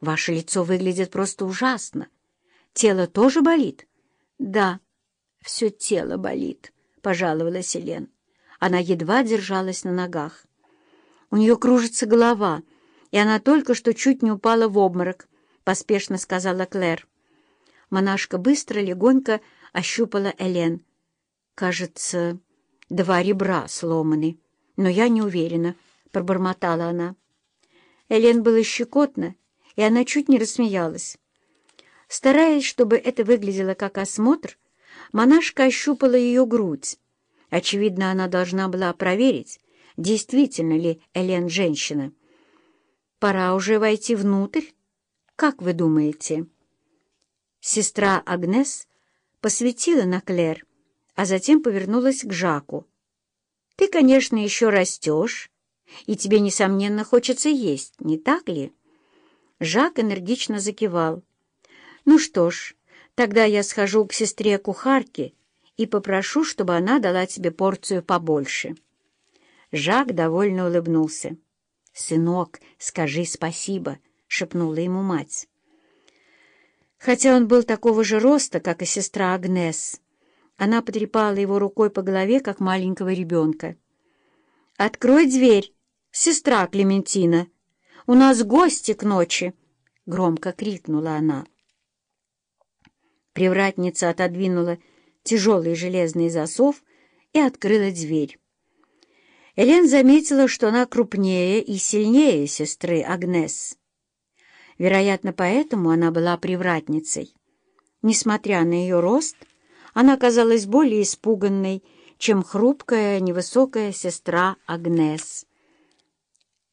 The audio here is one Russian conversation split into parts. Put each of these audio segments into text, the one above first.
Ваше лицо выглядит просто ужасно. Тело тоже болит? Да, все тело болит, — пожаловалась Елен. Она едва держалась на ногах. У нее кружится голова, и она только что чуть не упала в обморок, — поспешно сказала Клэр. Монашка быстро, легонько ощупала Элен. «Кажется, два ребра сломаны, но я не уверена», — пробормотала она. Элен было щекотно, и она чуть не рассмеялась. Стараясь, чтобы это выглядело как осмотр, монашка ощупала ее грудь. Очевидно, она должна была проверить, действительно ли Элен женщина. «Пора уже войти внутрь? Как вы думаете?» Сестра Агнес посветила на Клэр, а затем повернулась к Жаку. «Ты, конечно, еще растешь, и тебе, несомненно, хочется есть, не так ли?» Жак энергично закивал. «Ну что ж, тогда я схожу к сестре-кухарке и попрошу, чтобы она дала тебе порцию побольше». Жак довольно улыбнулся. «Сынок, скажи спасибо», — шепнула ему мать. Хотя он был такого же роста, как и сестра Агнес, она потрепала его рукой по голове, как маленького ребенка. «Открой дверь, сестра Клементина! У нас гости к ночи!» — громко крикнула она. Привратница отодвинула тяжелый железный засов и открыла дверь. Элен заметила, что она крупнее и сильнее сестры Агнес. Вероятно, поэтому она была привратницей. Несмотря на ее рост, она казалась более испуганной, чем хрупкая невысокая сестра Агнес.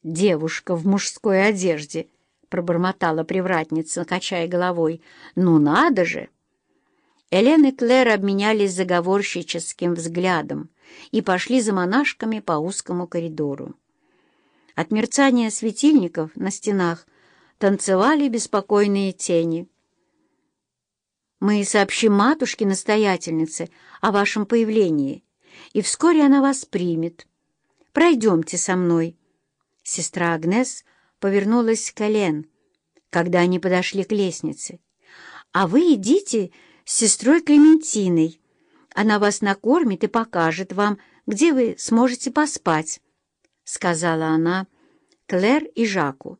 «Девушка в мужской одежде», — пробормотала привратница, качая головой. «Ну надо же!» Элен и Клэр обменялись заговорщическим взглядом и пошли за монашками по узкому коридору. От мерцания светильников на стенах танцевали беспокойные тени. «Мы сообщим матушке-настоятельнице о вашем появлении, и вскоре она вас примет. Пройдемте со мной». Сестра Агнес повернулась к Элен, когда они подошли к лестнице. «А вы идите с сестрой Клементиной. Она вас накормит и покажет вам, где вы сможете поспать», — сказала она Клэр и Жаку.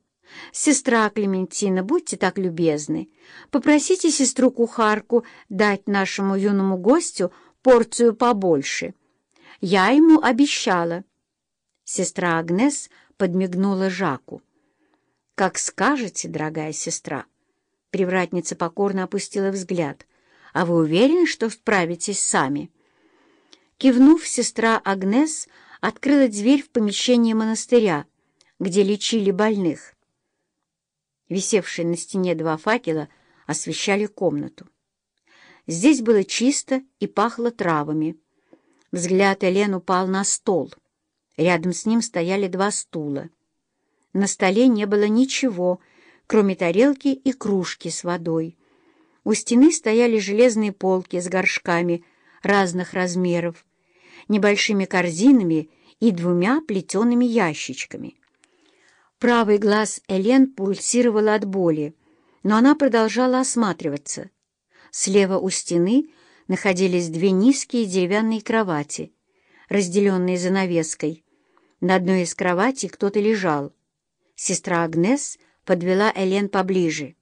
«Сестра Клементина, будьте так любезны, попросите сестру-кухарку дать нашему юному гостю порцию побольше. Я ему обещала». Сестра Агнес подмигнула Жаку. «Как скажете, дорогая сестра». Привратница покорно опустила взгляд. «А вы уверены, что справитесь сами?» Кивнув, сестра Агнес открыла дверь в помещение монастыря, где лечили больных. Висевшие на стене два факела освещали комнату. Здесь было чисто и пахло травами. Взгляд Элен упал на стол. Рядом с ним стояли два стула. На столе не было ничего, кроме тарелки и кружки с водой. У стены стояли железные полки с горшками разных размеров, небольшими корзинами и двумя плетеными ящичками. Правый глаз Элен пульсировал от боли, но она продолжала осматриваться. Слева у стены находились две низкие деревянные кровати, разделенные занавеской. На одной из кроватей кто-то лежал. Сестра Агнес подвела Элен поближе.